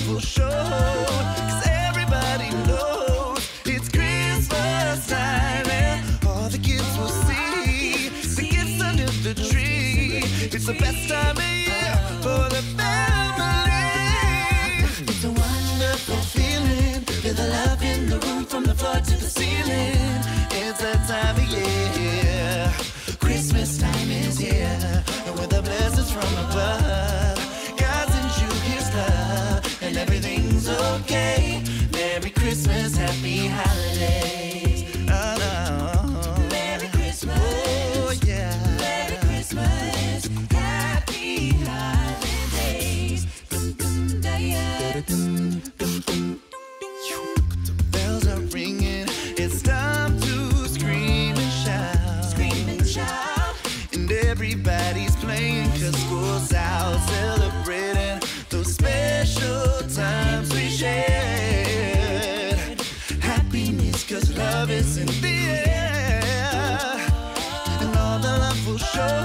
all the love will show. Christmas, happy holidays. Love is in the air And all the love will show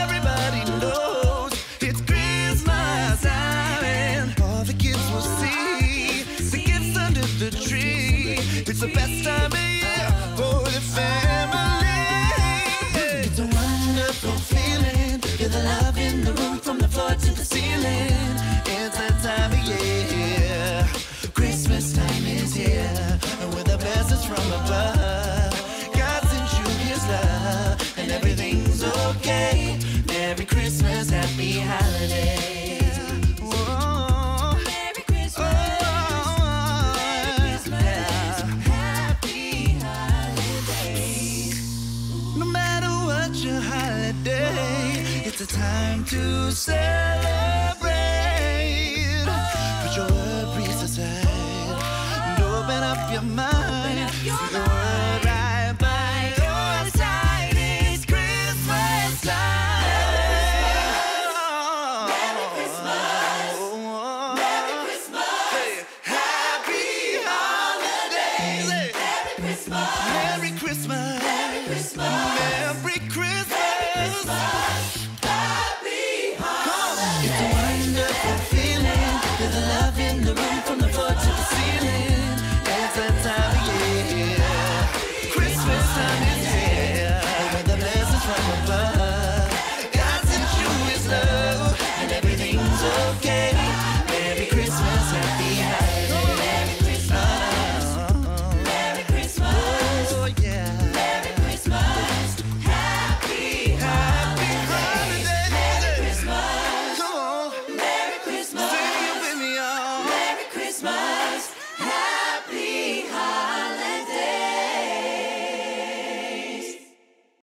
everybody knows it's Christmas time And all the kids will see the gifts under the tree It's the best time of year for the family it's a wonderful feeling. Feel the love in the room from the floor to the ceiling. From above, God sends you his love. And everything's okay. Merry Christmas, happy holidays. Whoa. Merry Christmas. Merry Christmas. Happy holidays. No matter what your holiday, it's a time to celebrate. Open up your mind. your See the world right by your side. It's Christmas time. Merry Christmas. Merry Christmas. Happy holidays. Merry Christmas.